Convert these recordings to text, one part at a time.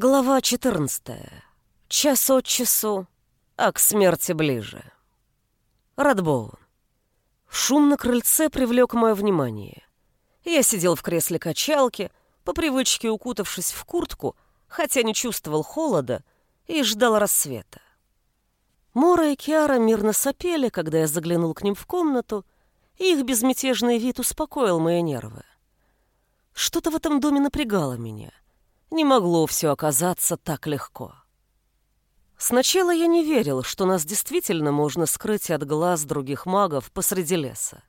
Глава 14. Час от часу, а к смерти ближе. Радбоун. Шум на крыльце привлек мое внимание. Я сидел в кресле качалки, по привычке укутавшись в куртку, хотя не чувствовал холода, и ждал рассвета. Мора и Киара мирно сопели, когда я заглянул к ним в комнату, и их безмятежный вид успокоил мои нервы. Что-то в этом доме напрягало меня — не могло все оказаться так легко. Сначала я не верил, что нас действительно можно скрыть от глаз других магов посреди леса.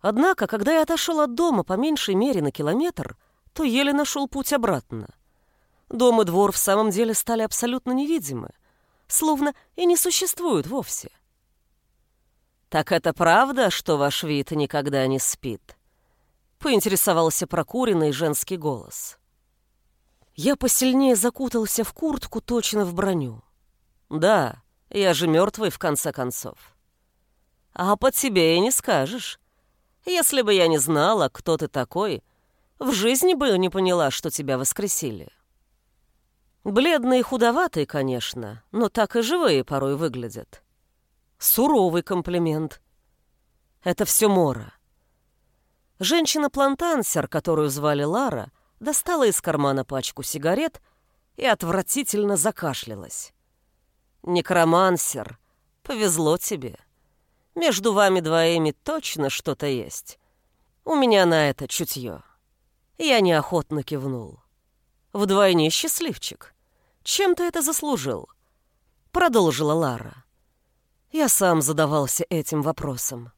Однако, когда я отошел от дома по меньшей мере на километр, то еле нашел путь обратно. Дом и двор в самом деле стали абсолютно невидимы, словно и не существуют вовсе. «Так это правда, что ваш вид никогда не спит?» — поинтересовался прокуренный женский голос. Я посильнее закутался в куртку, точно в броню. Да, я же мертвый в конце концов. А по тебе и не скажешь. Если бы я не знала, кто ты такой, в жизни бы не поняла, что тебя воскресили. Бледный и худоватый, конечно, но так и живые порой выглядят. Суровый комплимент. Это все Мора. Женщина-плантансер, которую звали Лара — достала из кармана пачку сигарет и отвратительно закашлялась. «Некромансер, повезло тебе. Между вами двоими точно что-то есть. У меня на это чутье». Я неохотно кивнул. «Вдвойне счастливчик. Чем ты это заслужил?» Продолжила Лара. Я сам задавался этим вопросом.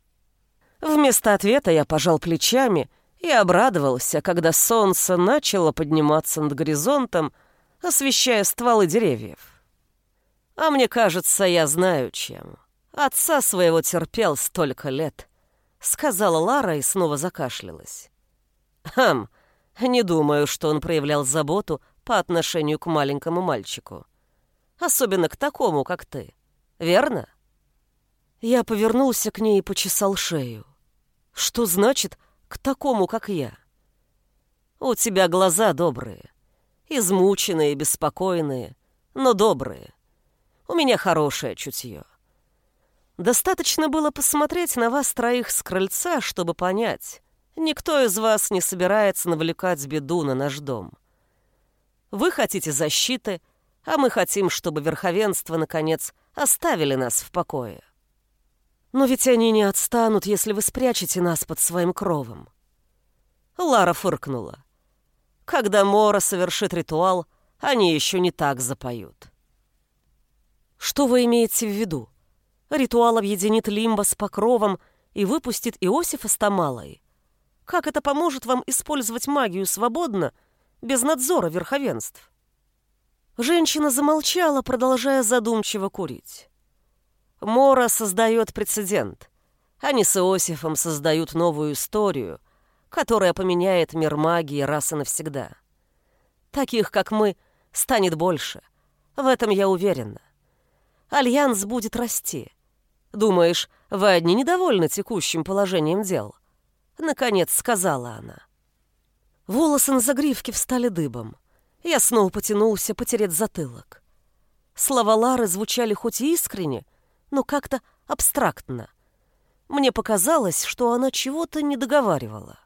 Вместо ответа я пожал плечами и обрадовался, когда солнце начало подниматься над горизонтом, освещая стволы деревьев. А мне кажется, я знаю, чем. Отца своего терпел столько лет, сказала Лара и снова закашлялась. Хм, не думаю, что он проявлял заботу по отношению к маленькому мальчику. Особенно к такому, как ты. Верно? Я повернулся к ней и почесал шею. Что значит к такому, как я. У тебя глаза добрые, измученные, беспокойные, но добрые. У меня хорошее чутье. Достаточно было посмотреть на вас троих с крыльца, чтобы понять, никто из вас не собирается навлекать беду на наш дом. Вы хотите защиты, а мы хотим, чтобы верховенство, наконец, оставили нас в покое. Но ведь они не отстанут, если вы спрячете нас под своим кровом. Лара фыркнула. Когда Мора совершит ритуал, они еще не так запоют. Что вы имеете в виду? Ритуал объединит Лимба с покровом и выпустит Иосифа с Тамалой. Как это поможет вам использовать магию свободно, без надзора верховенств? Женщина замолчала, продолжая задумчиво курить. Мора создает прецедент. Они с Иосифом создают новую историю, которая поменяет мир магии раз и навсегда. Таких, как мы, станет больше. В этом я уверена. Альянс будет расти. Думаешь, вы одни недовольны текущим положением дел? Наконец сказала она. Волосы на загривке встали дыбом. Я снова потянулся потереть затылок. Слова Лары звучали хоть и искренне, но как-то абстрактно. Мне показалось, что она чего-то не договаривала.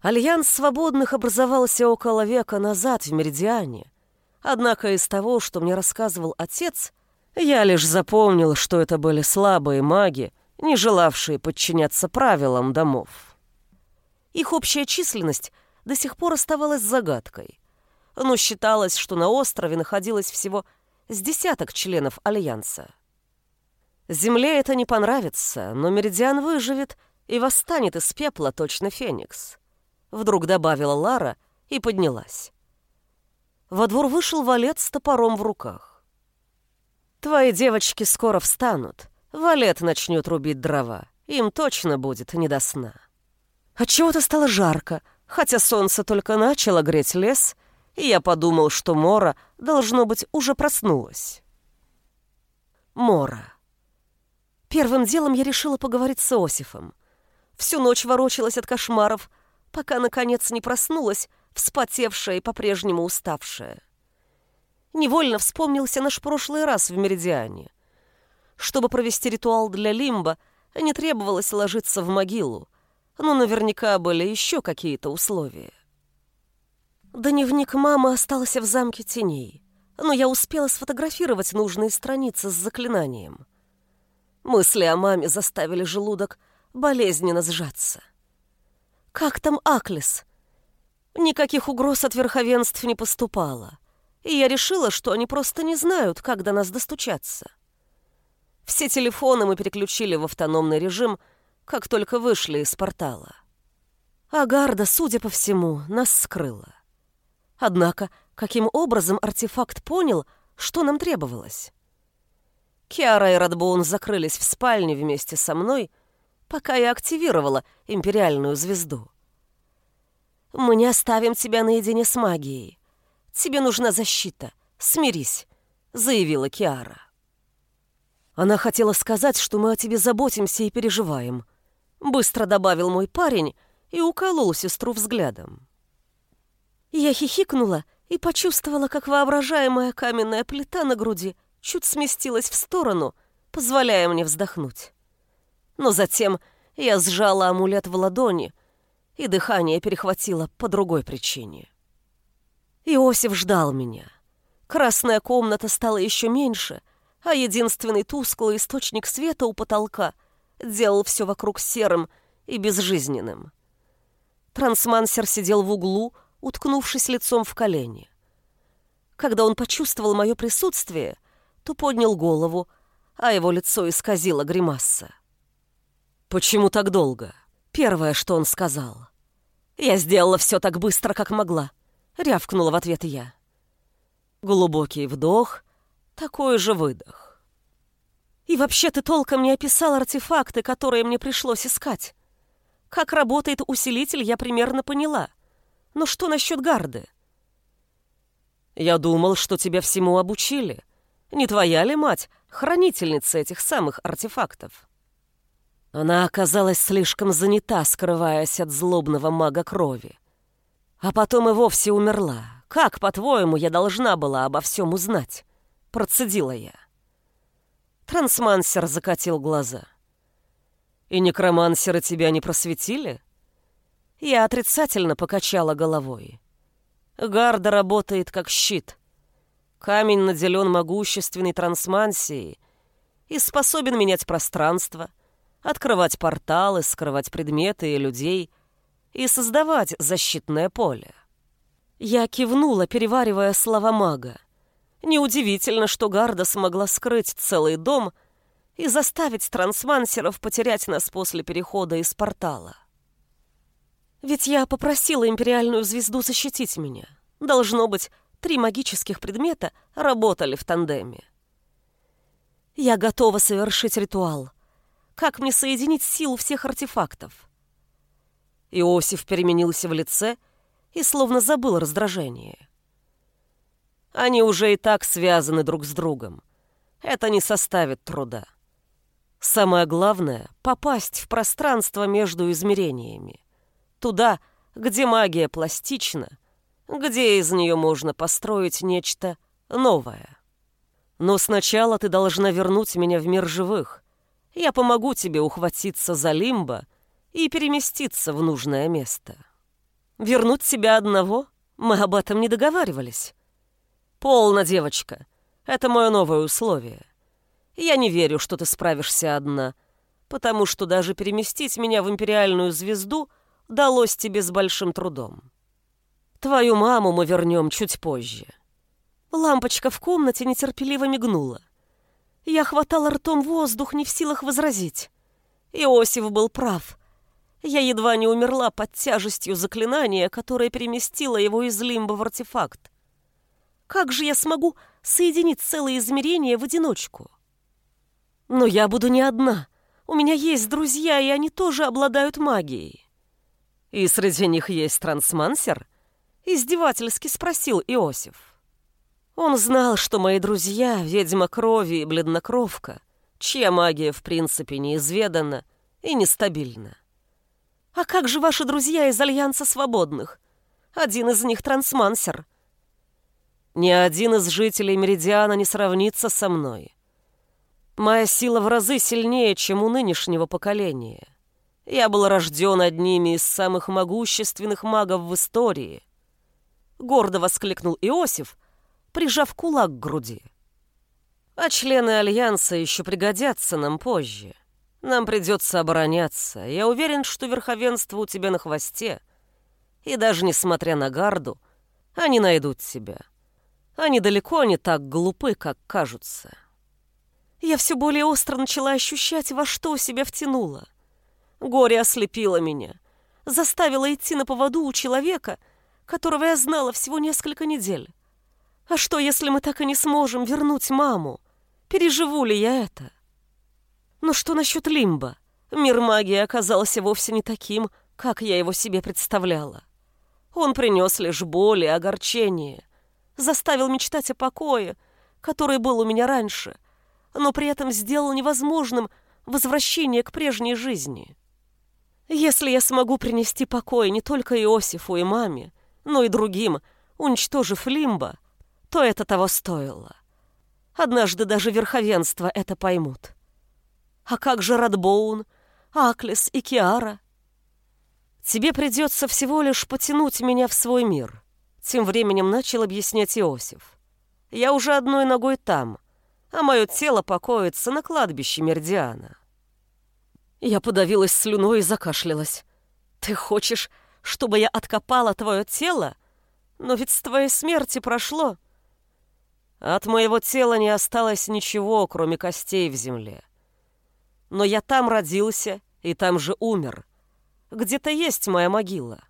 Альянс свободных образовался около века назад в Меридиане. Однако из того, что мне рассказывал отец, я лишь запомнил, что это были слабые маги, не желавшие подчиняться правилам домов. Их общая численность до сих пор оставалась загадкой, но считалось, что на острове находилось всего с десяток членов Альянса. Земле это не понравится, но Меридиан выживет и восстанет из пепла точно Феникс. Вдруг добавила Лара и поднялась. Во двор вышел валет с топором в руках. «Твои девочки скоро встанут. Валет начнет рубить дрова. Им точно будет не до сна». Отчего-то стало жарко, хотя солнце только начало греть лес, и я подумал, что Мора, должно быть, уже проснулась. Мора. Первым делом я решила поговорить с Осифом. Всю ночь ворочалась от кошмаров, пока, наконец, не проснулась, вспотевшая и по-прежнему уставшая. Невольно вспомнился наш прошлый раз в Меридиане. Чтобы провести ритуал для Лимба, не требовалось ложиться в могилу, но наверняка были еще какие-то условия. Дневник мамы остался в замке теней, но я успела сфотографировать нужные страницы с заклинанием. Мысли о маме заставили желудок болезненно сжаться. «Как там Аклес?» Никаких угроз от верховенств не поступало, и я решила, что они просто не знают, как до нас достучаться. Все телефоны мы переключили в автономный режим, как только вышли из портала. Агарда, судя по всему, нас скрыла. Однако, каким образом артефакт понял, что нам требовалось? Киара и Радбоун закрылись в спальне вместе со мной, пока я активировала империальную звезду. «Мы не оставим тебя наедине с магией. Тебе нужна защита. Смирись», — заявила Киара. Она хотела сказать, что мы о тебе заботимся и переживаем. Быстро добавил мой парень и уколол сестру взглядом. Я хихикнула и почувствовала, как воображаемая каменная плита на груди чуть сместилась в сторону, позволяя мне вздохнуть. Но затем я сжала амулет в ладони, и дыхание перехватило по другой причине. Иосиф ждал меня. Красная комната стала еще меньше, а единственный тусклый источник света у потолка делал все вокруг серым и безжизненным. Трансмансер сидел в углу, уткнувшись лицом в колени. Когда он почувствовал мое присутствие, то поднял голову, а его лицо исказило гримаса. «Почему так долго?» Первое, что он сказал. «Я сделала все так быстро, как могла», — рявкнула в ответ я. Глубокий вдох, такой же выдох. «И вообще ты толком не описал артефакты, которые мне пришлось искать. Как работает усилитель, я примерно поняла. Но что насчет гарды? Я думал, что тебя всему обучили. Не твоя ли мать, хранительница этих самых артефактов? Она оказалась слишком занята, скрываясь от злобного мага крови. А потом и вовсе умерла. Как, по-твоему, я должна была обо всем узнать? Процедила я. Трансмансер закатил глаза. И некромансеры тебя не просветили? Я отрицательно покачала головой. Гарда работает как щит. Камень наделен могущественной трансмансией и способен менять пространство, открывать порталы, скрывать предметы и людей и создавать защитное поле. Я кивнула, переваривая слова мага. Неудивительно, что Гарда смогла скрыть целый дом и заставить трансмансеров потерять нас после перехода из портала. Ведь я попросила империальную звезду защитить меня. Должно быть, три магических предмета работали в тандеме. Я готова совершить ритуал. Как мне соединить силу всех артефактов? Иосиф переменился в лице и словно забыл раздражение. Они уже и так связаны друг с другом. Это не составит труда. Самое главное — попасть в пространство между измерениями. Туда, где магия пластична, где из нее можно построить нечто новое. Но сначала ты должна вернуть меня в мир живых. Я помогу тебе ухватиться за лимбо и переместиться в нужное место. Вернуть себя одного? Мы об этом не договаривались. Полно, девочка. Это мое новое условие. Я не верю, что ты справишься одна, потому что даже переместить меня в империальную звезду — далось тебе с большим трудом. Твою маму мы вернем чуть позже. Лампочка в комнате нетерпеливо мигнула. Я хватала ртом воздух, не в силах возразить. Иосиф был прав. Я едва не умерла под тяжестью заклинания, которое переместило его из лимба в артефакт. Как же я смогу соединить целые измерения в одиночку? Но я буду не одна. У меня есть друзья, и они тоже обладают магией. «И среди них есть трансмансер?» — издевательски спросил Иосиф. Он знал, что мои друзья — ведьма крови и бледнокровка, чья магия в принципе неизведана и нестабильна. «А как же ваши друзья из Альянса Свободных? Один из них трансмансер». Ни один из жителей Меридиана не сравнится со мной. Моя сила в разы сильнее, чем у нынешнего поколения. Я был рожден одними из самых могущественных магов в истории. Гордо воскликнул Иосиф, прижав кулак к груди. А члены Альянса еще пригодятся нам позже. Нам придется обороняться. Я уверен, что верховенство у тебя на хвосте. И даже несмотря на гарду, они найдут тебя. Они далеко не так глупы, как кажутся. Я все более остро начала ощущать, во что себя втянула. Горе ослепило меня, заставило идти на поводу у человека, которого я знала всего несколько недель. А что, если мы так и не сможем вернуть маму? Переживу ли я это? Но что насчет Лимба? Мир магии оказался вовсе не таким, как я его себе представляла. Он принес лишь боль и огорчение, заставил мечтать о покое, который был у меня раньше, но при этом сделал невозможным возвращение к прежней жизни. Если я смогу принести покой не только Иосифу и маме, но и другим, уничтожив Лимба, то это того стоило. Однажды даже верховенство это поймут. А как же Радбоун, Аклес и Киара? Тебе придется всего лишь потянуть меня в свой мир. Тем временем начал объяснять Иосиф. Я уже одной ногой там, а мое тело покоится на кладбище Мердиана. Я подавилась слюной и закашлялась. «Ты хочешь, чтобы я откопала твое тело? Но ведь с твоей смерти прошло...» От моего тела не осталось ничего, кроме костей в земле. Но я там родился и там же умер. Где-то есть моя могила.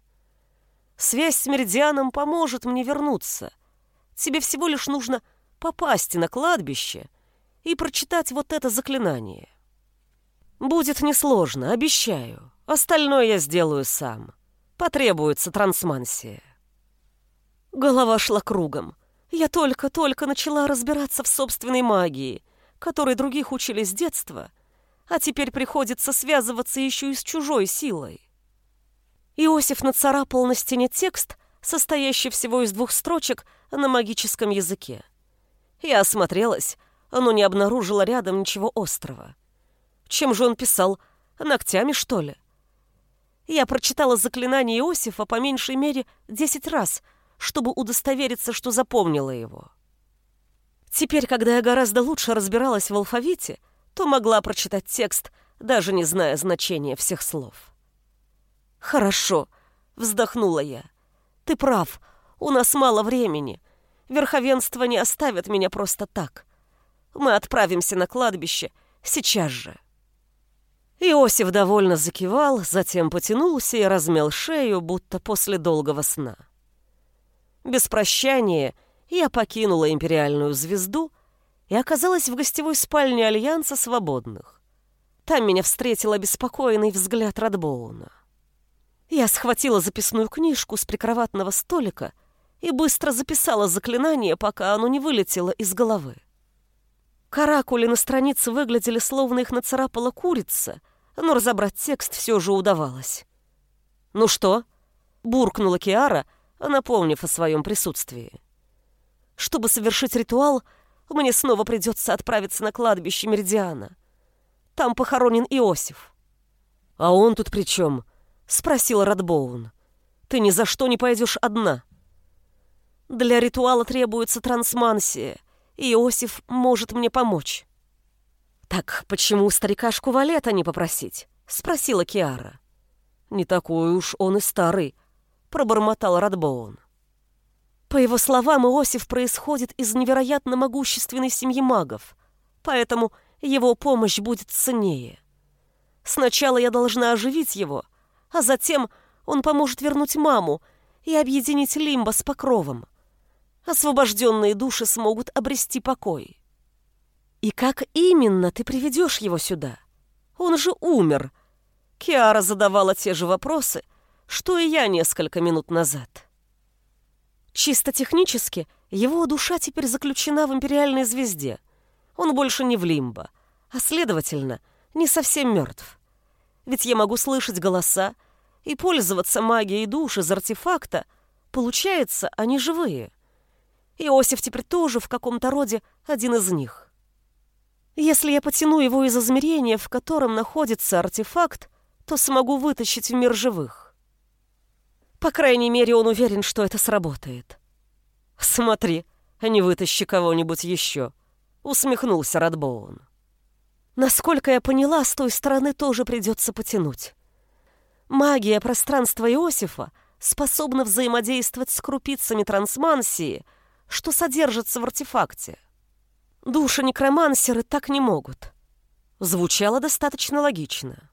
Связь с Меридианом поможет мне вернуться. Тебе всего лишь нужно попасть на кладбище и прочитать вот это заклинание. Будет несложно, обещаю. Остальное я сделаю сам. Потребуется трансмансия. Голова шла кругом. Я только-только начала разбираться в собственной магии, которой других учили с детства, а теперь приходится связываться еще и с чужой силой. Иосиф нацарапал на стене текст, состоящий всего из двух строчек на магическом языке. Я осмотрелась, но не обнаружила рядом ничего острого. Чем же он писал? Ногтями, что ли? Я прочитала заклинание Иосифа по меньшей мере десять раз, чтобы удостовериться, что запомнила его. Теперь, когда я гораздо лучше разбиралась в алфавите, то могла прочитать текст, даже не зная значения всех слов. «Хорошо», — вздохнула я. «Ты прав, у нас мало времени. Верховенство не оставит меня просто так. Мы отправимся на кладбище сейчас же». Иосиф довольно закивал, затем потянулся и размял шею, будто после долгого сна. Без прощания я покинула империальную звезду и оказалась в гостевой спальне Альянса Свободных. Там меня встретил обеспокоенный взгляд Радбоуна. Я схватила записную книжку с прикроватного столика и быстро записала заклинание, пока оно не вылетело из головы. Каракули на странице выглядели, словно их нацарапала курица, но разобрать текст все же удавалось. «Ну что?» — буркнула Киара, напомнив о своем присутствии. «Чтобы совершить ритуал, мне снова придется отправиться на кладбище Меридиана. Там похоронен Иосиф». «А он тут при чем?» — спросил Радбоун. «Ты ни за что не пойдешь одна». «Для ритуала требуется трансмансия, и Иосиф может мне помочь». «Так почему старикашку Валета не попросить?» — спросила Киара. «Не такой уж он и старый», — пробормотал Радбоун. По его словам, Иосиф происходит из невероятно могущественной семьи магов, поэтому его помощь будет ценнее. Сначала я должна оживить его, а затем он поможет вернуть маму и объединить Лимба с Покровом. Освобожденные души смогут обрести покой. «И как именно ты приведешь его сюда? Он же умер!» Киара задавала те же вопросы, что и я несколько минут назад. Чисто технически его душа теперь заключена в империальной звезде. Он больше не в лимбо, а, следовательно, не совсем мертв. Ведь я могу слышать голоса и пользоваться магией душ из артефакта. Получается, они живые. Иосиф теперь тоже в каком-то роде один из них. Если я потяну его из измерения, в котором находится артефакт, то смогу вытащить в мир живых. По крайней мере, он уверен, что это сработает. «Смотри, не вытащи кого-нибудь еще», — усмехнулся Радбоун. Насколько я поняла, с той стороны тоже придется потянуть. Магия пространства Иосифа способна взаимодействовать с крупицами трансмансии, что содержится в артефакте. Души некромансеры так не могут. Звучало достаточно логично.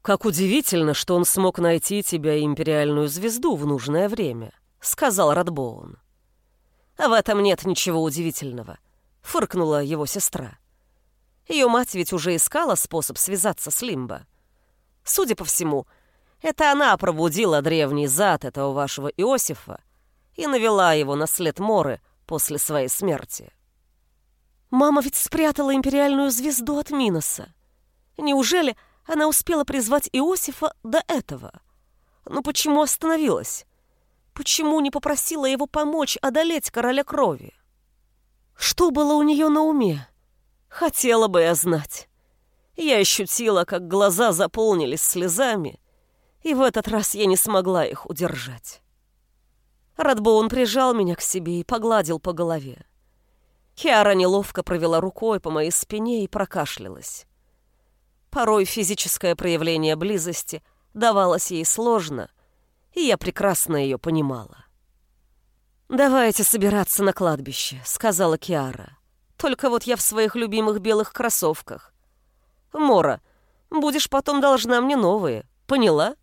«Как удивительно, что он смог найти тебя империальную звезду в нужное время», — сказал Радбоун. «В этом нет ничего удивительного», — фыркнула его сестра. Ее мать ведь уже искала способ связаться с Лимбо. Судя по всему, это она пробудила древний зад этого вашего Иосифа и навела его на след Моры после своей смерти. Мама ведь спрятала империальную звезду от Миноса. Неужели она успела призвать Иосифа до этого? Но почему остановилась? Почему не попросила его помочь одолеть короля крови? Что было у нее на уме? Хотела бы я знать. Я ощутила, как глаза заполнились слезами, и в этот раз я не смогла их удержать. Радбоун прижал меня к себе и погладил по голове. Киара неловко провела рукой по моей спине и прокашлялась. Порой физическое проявление близости давалось ей сложно, и я прекрасно ее понимала. «Давайте собираться на кладбище», — сказала Киара. Только вот я в своих любимых белых кроссовках. Мора, будешь потом должна мне новые, поняла?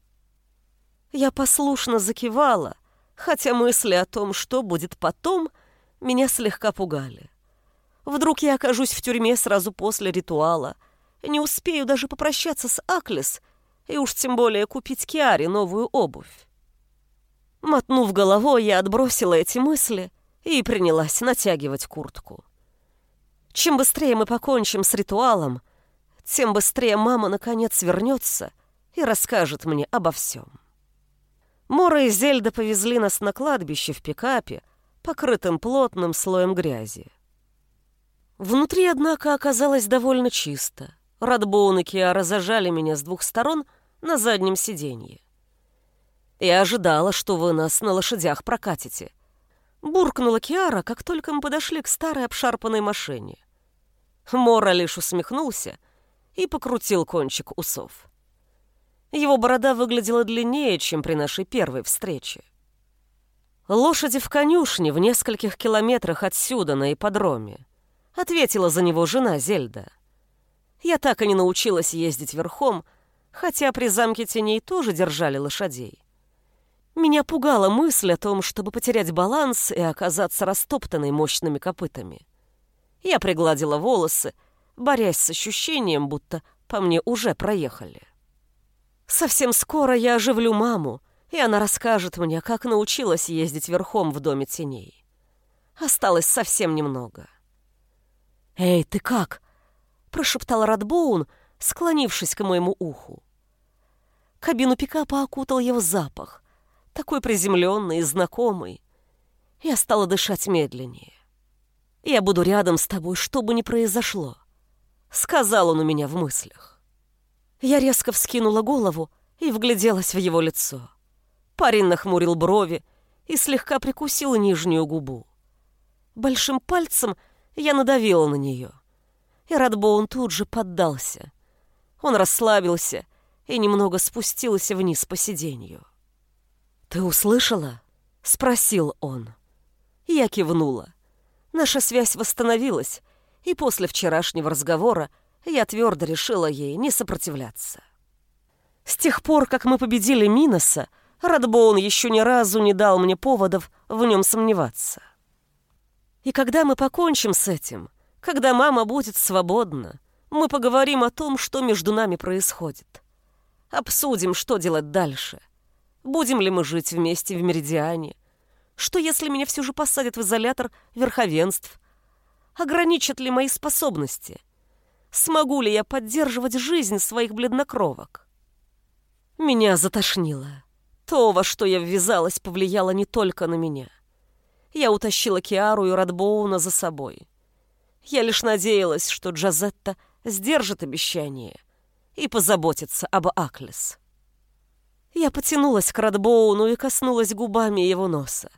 Я послушно закивала, хотя мысли о том, что будет потом, меня слегка пугали. Вдруг я окажусь в тюрьме сразу после ритуала, не успею даже попрощаться с Аклес и уж тем более купить Киаре новую обувь. Мотнув головой, я отбросила эти мысли и принялась натягивать куртку. Чем быстрее мы покончим с ритуалом, тем быстрее мама наконец вернется и расскажет мне обо всем. Мора и Зельда повезли нас на кладбище в пикапе, покрытым плотным слоем грязи. Внутри, однако, оказалось довольно чисто. Радбоун и Киара зажали меня с двух сторон на заднем сиденье. «Я ожидала, что вы нас на лошадях прокатите», Буркнула Киара, как только мы подошли к старой обшарпанной машине. Мора лишь усмехнулся и покрутил кончик усов. Его борода выглядела длиннее, чем при нашей первой встрече. «Лошади в конюшне в нескольких километрах отсюда, на ипподроме», — ответила за него жена Зельда. «Я так и не научилась ездить верхом, хотя при замке теней тоже держали лошадей. Меня пугала мысль о том, чтобы потерять баланс и оказаться растоптанной мощными копытами. Я пригладила волосы, борясь с ощущением, будто по мне уже проехали. Совсем скоро я оживлю маму, и она расскажет мне, как научилась ездить верхом в доме теней. Осталось совсем немного. «Эй, ты как?» — прошептал Радбоун, склонившись к моему уху. Кабину пикапа окутал его запах — такой приземленный и знакомый. Я стала дышать медленнее. «Я буду рядом с тобой, что бы ни произошло», — сказал он у меня в мыслях. Я резко вскинула голову и вгляделась в его лицо. Парень нахмурил брови и слегка прикусил нижнюю губу. Большим пальцем я надавила на нее, и Радбоун тут же поддался. Он расслабился и немного спустился вниз по сиденью. «Ты услышала?» — спросил он. Я кивнула. Наша связь восстановилась, и после вчерашнего разговора я твердо решила ей не сопротивляться. С тех пор, как мы победили Миноса, Радбоун еще ни разу не дал мне поводов в нем сомневаться. И когда мы покончим с этим, когда мама будет свободна, мы поговорим о том, что между нами происходит. Обсудим, что делать дальше. Будем ли мы жить вместе в Меридиане? Что, если меня все же посадят в изолятор верховенств? Ограничат ли мои способности? Смогу ли я поддерживать жизнь своих бледнокровок? Меня затошнило. То, во что я ввязалась, повлияло не только на меня. Я утащила Киару и Радбоуна за собой. Я лишь надеялась, что Джазетта сдержит обещание и позаботится об Аклес. Я потянулась к Радбоуну и коснулась губами его носа.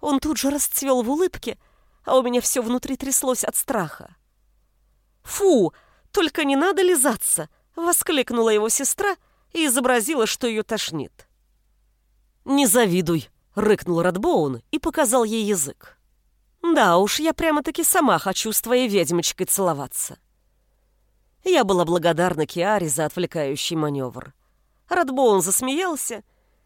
Он тут же расцвел в улыбке, а у меня все внутри тряслось от страха. «Фу! Только не надо лизаться!» — воскликнула его сестра и изобразила, что ее тошнит. «Не завидуй!» — рыкнул Радбоун и показал ей язык. «Да уж, я прямо-таки сама хочу с твоей ведьмочкой целоваться». Я была благодарна Киаре за отвлекающий маневр. Радбоун засмеялся,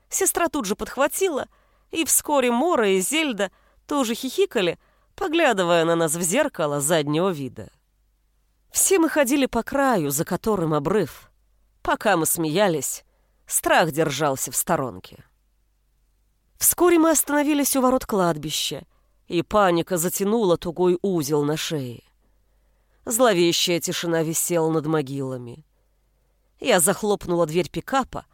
сестра тут же подхватила, и вскоре Мора и Зельда тоже хихикали, поглядывая на нас в зеркало заднего вида. Все мы ходили по краю, за которым обрыв. Пока мы смеялись, страх держался в сторонке. Вскоре мы остановились у ворот кладбища, и паника затянула тугой узел на шее. Зловещая тишина висела над могилами. Я захлопнула дверь пикапа,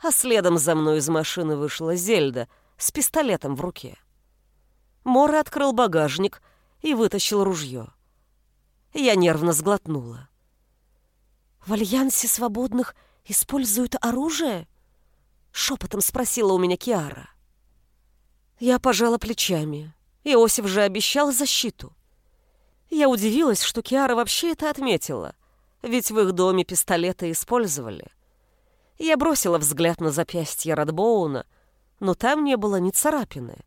а следом за мной из машины вышла Зельда с пистолетом в руке. Мора открыл багажник и вытащил ружье. Я нервно сглотнула. «В Альянсе свободных используют оружие?» Шепотом спросила у меня Киара. Я пожала плечами. Иосиф же обещал защиту. Я удивилась, что Киара вообще это отметила, ведь в их доме пистолеты использовали. Я бросила взгляд на запястье Радбоуна, но там не было ни царапины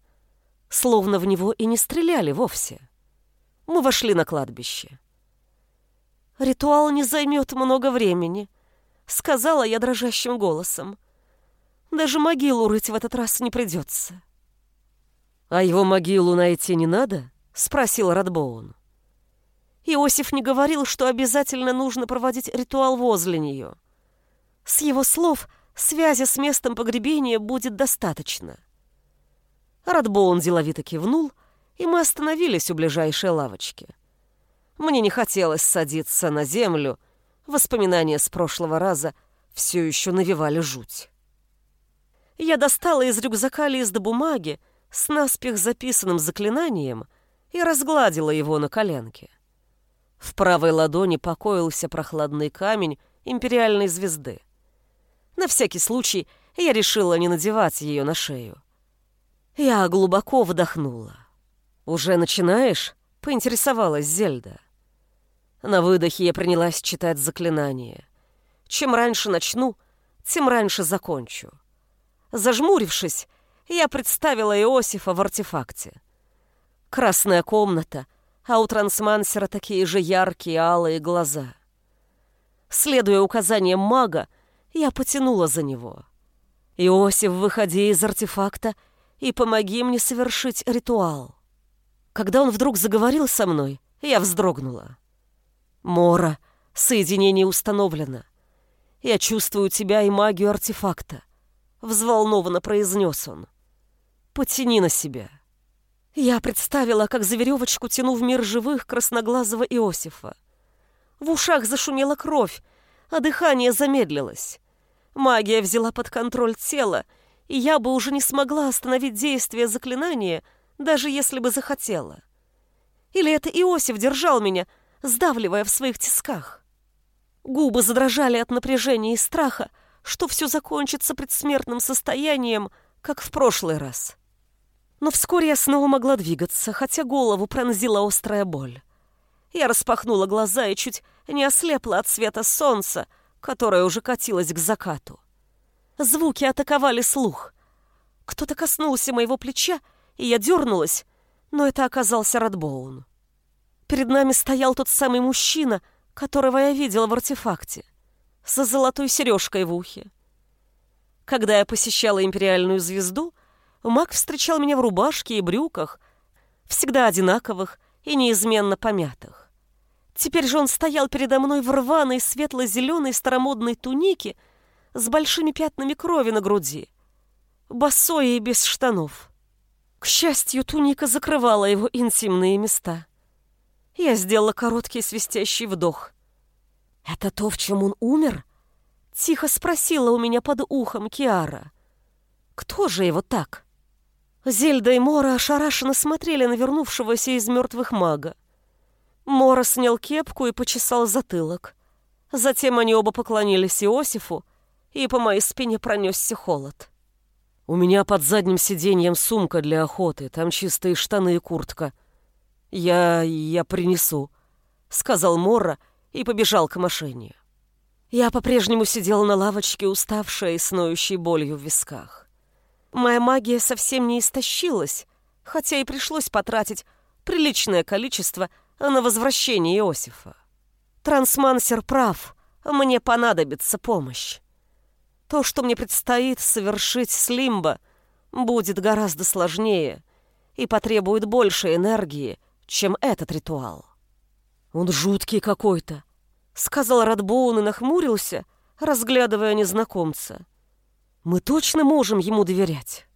словно в него и не стреляли вовсе. Мы вошли на кладбище. «Ритуал не займет много времени», — сказала я дрожащим голосом. «Даже могилу рыть в этот раз не придется». «А его могилу найти не надо?» — спросил Радбоун. Иосиф не говорил, что обязательно нужно проводить ритуал возле нее. С его слов связи с местом погребения будет достаточно. Радбоун деловито кивнул, и мы остановились у ближайшей лавочки. Мне не хотелось садиться на землю, воспоминания с прошлого раза все еще навевали жуть. Я достала из рюкзака лист бумаги с наспех записанным заклинанием и разгладила его на коленке. В правой ладони покоился прохладный камень империальной звезды. На всякий случай я решила не надевать ее на шею. Я глубоко вдохнула. «Уже начинаешь?» — поинтересовалась Зельда. На выдохе я принялась читать заклинание. Чем раньше начну, тем раньше закончу. Зажмурившись, я представила Иосифа в артефакте. Красная комната, а у трансмансера такие же яркие алые глаза. Следуя указаниям мага, я потянула за него. «Иосиф, выходи из артефакта и помоги мне совершить ритуал. Когда он вдруг заговорил со мной, я вздрогнула. «Мора, соединение установлено. Я чувствую тебя и магию артефакта», — взволнованно произнес он. «Потяни на себя». Я представила, как за веревочку тяну в мир живых красноглазого Иосифа. В ушах зашумела кровь, а дыхание замедлилось. Магия взяла под контроль тело, и я бы уже не смогла остановить действие заклинания, даже если бы захотела. Или это Иосиф держал меня, сдавливая в своих тисках. Губы задрожали от напряжения и страха, что все закончится предсмертным состоянием, как в прошлый раз. Но вскоре я снова могла двигаться, хотя голову пронзила острая боль. Я распахнула глаза и чуть не ослепла от света солнца, которое уже катилось к закату. Звуки атаковали слух. Кто-то коснулся моего плеча, и я дернулась, но это оказался Радбоун. Перед нами стоял тот самый мужчина, которого я видела в артефакте, со золотой сережкой в ухе. Когда я посещала империальную звезду, маг встречал меня в рубашке и брюках, всегда одинаковых и неизменно помятых. Теперь же он стоял передо мной в рваной светло-зеленой старомодной тунике — с большими пятнами крови на груди, босой и без штанов. К счастью, туника закрывала его интимные места. Я сделала короткий свистящий вдох. «Это то, в чем он умер?» Тихо спросила у меня под ухом Киара. «Кто же его так?» Зельда и Мора ошарашенно смотрели на вернувшегося из мертвых мага. Мора снял кепку и почесал затылок. Затем они оба поклонились Иосифу, и по моей спине пронесся холод. «У меня под задним сиденьем сумка для охоты, там чистые штаны и куртка. Я... я принесу», — сказал Мора и побежал к машине. Я по-прежнему сидела на лавочке, уставшая и с ноющей болью в висках. Моя магия совсем не истощилась, хотя и пришлось потратить приличное количество на возвращение Иосифа. Трансмансер прав, мне понадобится помощь. То, что мне предстоит совершить с Лимбо, будет гораздо сложнее и потребует больше энергии, чем этот ритуал. «Он жуткий какой-то», — сказал Радбоун и нахмурился, разглядывая незнакомца. «Мы точно можем ему доверять?»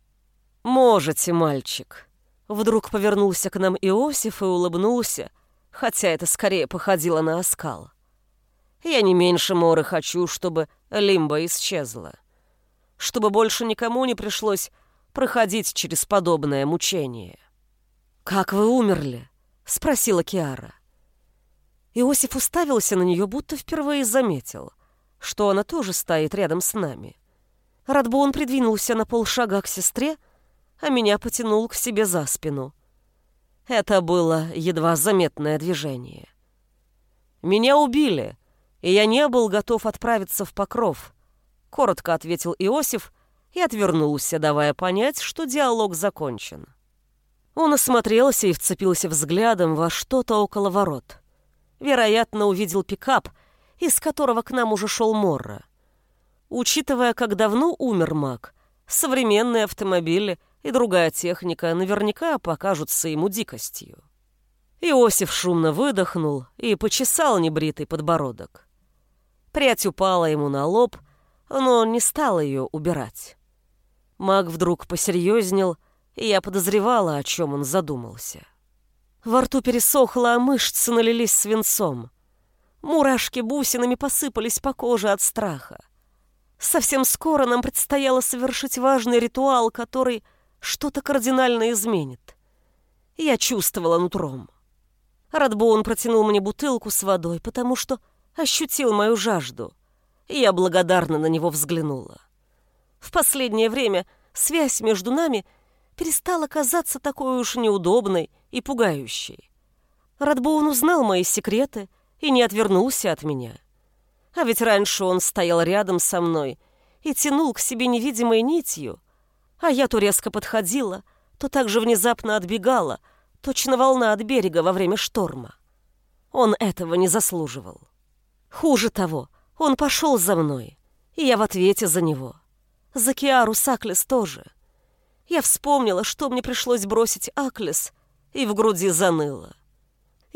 «Можете, мальчик». Вдруг повернулся к нам Иосиф и улыбнулся, хотя это скорее походило на оскал. Я не меньше Моры хочу, чтобы Лимба исчезла. Чтобы больше никому не пришлось проходить через подобное мучение. «Как вы умерли?» — спросила Киара. Иосиф уставился на нее, будто впервые заметил, что она тоже стоит рядом с нами. Радбон придвинулся на полшага к сестре, а меня потянул к себе за спину — это было едва заметное движение. «Меня убили, и я не был готов отправиться в покров», — коротко ответил Иосиф и отвернулся, давая понять, что диалог закончен. Он осмотрелся и вцепился взглядом во что-то около ворот. Вероятно, увидел пикап, из которого к нам уже шел Морра. Учитывая, как давно умер маг, современные автомобили — и другая техника наверняка покажутся ему дикостью. Иосиф шумно выдохнул и почесал небритый подбородок. Прядь упала ему на лоб, но он не стал ее убирать. Маг вдруг посерьезнел, и я подозревала, о чем он задумался. Во рту пересохло, а мышцы налились свинцом. Мурашки бусинами посыпались по коже от страха. Совсем скоро нам предстояло совершить важный ритуал, который что-то кардинально изменит. Я чувствовала нутром. Радбоун протянул мне бутылку с водой, потому что ощутил мою жажду, я благодарно на него взглянула. В последнее время связь между нами перестала казаться такой уж неудобной и пугающей. Радбоун узнал мои секреты и не отвернулся от меня. А ведь раньше он стоял рядом со мной и тянул к себе невидимой нитью, а я то резко подходила, то также внезапно отбегала, точно волна от берега во время шторма. Он этого не заслуживал. Хуже того, он пошел за мной, и я в ответе за него. За Киару Саклес тоже. Я вспомнила, что мне пришлось бросить Аклес, и в груди заныло.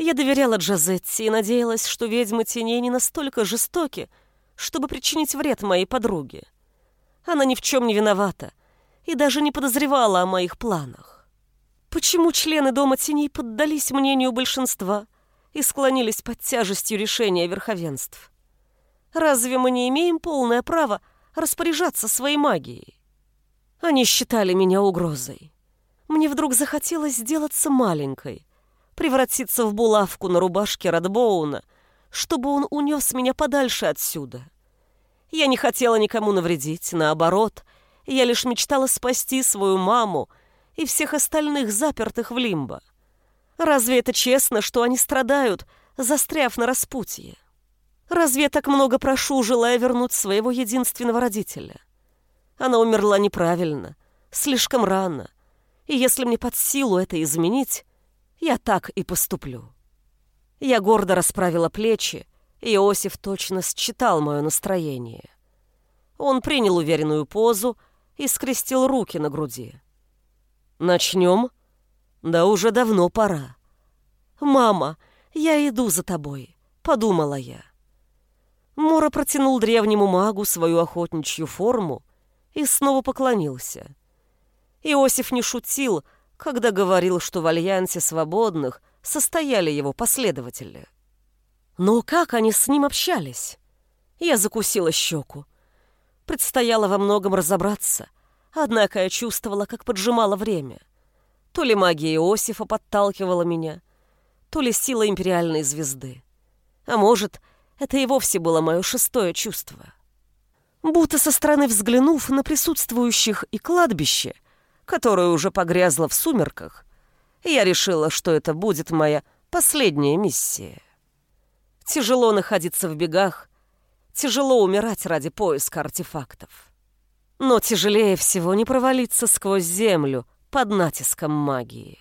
Я доверяла Джазетти и надеялась, что ведьмы теней не настолько жестоки, чтобы причинить вред моей подруге. Она ни в чем не виновата, и даже не подозревала о моих планах. Почему члены Дома Теней поддались мнению большинства и склонились под тяжестью решения верховенств? Разве мы не имеем полное право распоряжаться своей магией? Они считали меня угрозой. Мне вдруг захотелось сделаться маленькой, превратиться в булавку на рубашке Радбоуна, чтобы он унес меня подальше отсюда. Я не хотела никому навредить, наоборот — я лишь мечтала спасти свою маму и всех остальных запертых в лимбо. Разве это честно, что они страдают, застряв на распутье? Разве я так много прошу, желая вернуть своего единственного родителя? Она умерла неправильно, слишком рано, и если мне под силу это изменить, я так и поступлю. Я гордо расправила плечи, и Иосиф точно считал мое настроение. Он принял уверенную позу, и скрестил руки на груди. «Начнем?» «Да уже давно пора». «Мама, я иду за тобой», — подумала я. Мора протянул древнему магу свою охотничью форму и снова поклонился. Иосиф не шутил, когда говорил, что в Альянсе Свободных состояли его последователи. Но как они с ним общались? Я закусила щеку предстояло во многом разобраться, Однако я чувствовала, как поджимало время. То ли магия Иосифа подталкивала меня, то ли сила империальной звезды. А может, это и вовсе было мое шестое чувство. Будто со стороны взглянув на присутствующих и кладбище, которое уже погрязло в сумерках, я решила, что это будет моя последняя миссия. Тяжело находиться в бегах, тяжело умирать ради поиска артефактов. Но тяжелее всего не провалиться сквозь землю под натиском магии.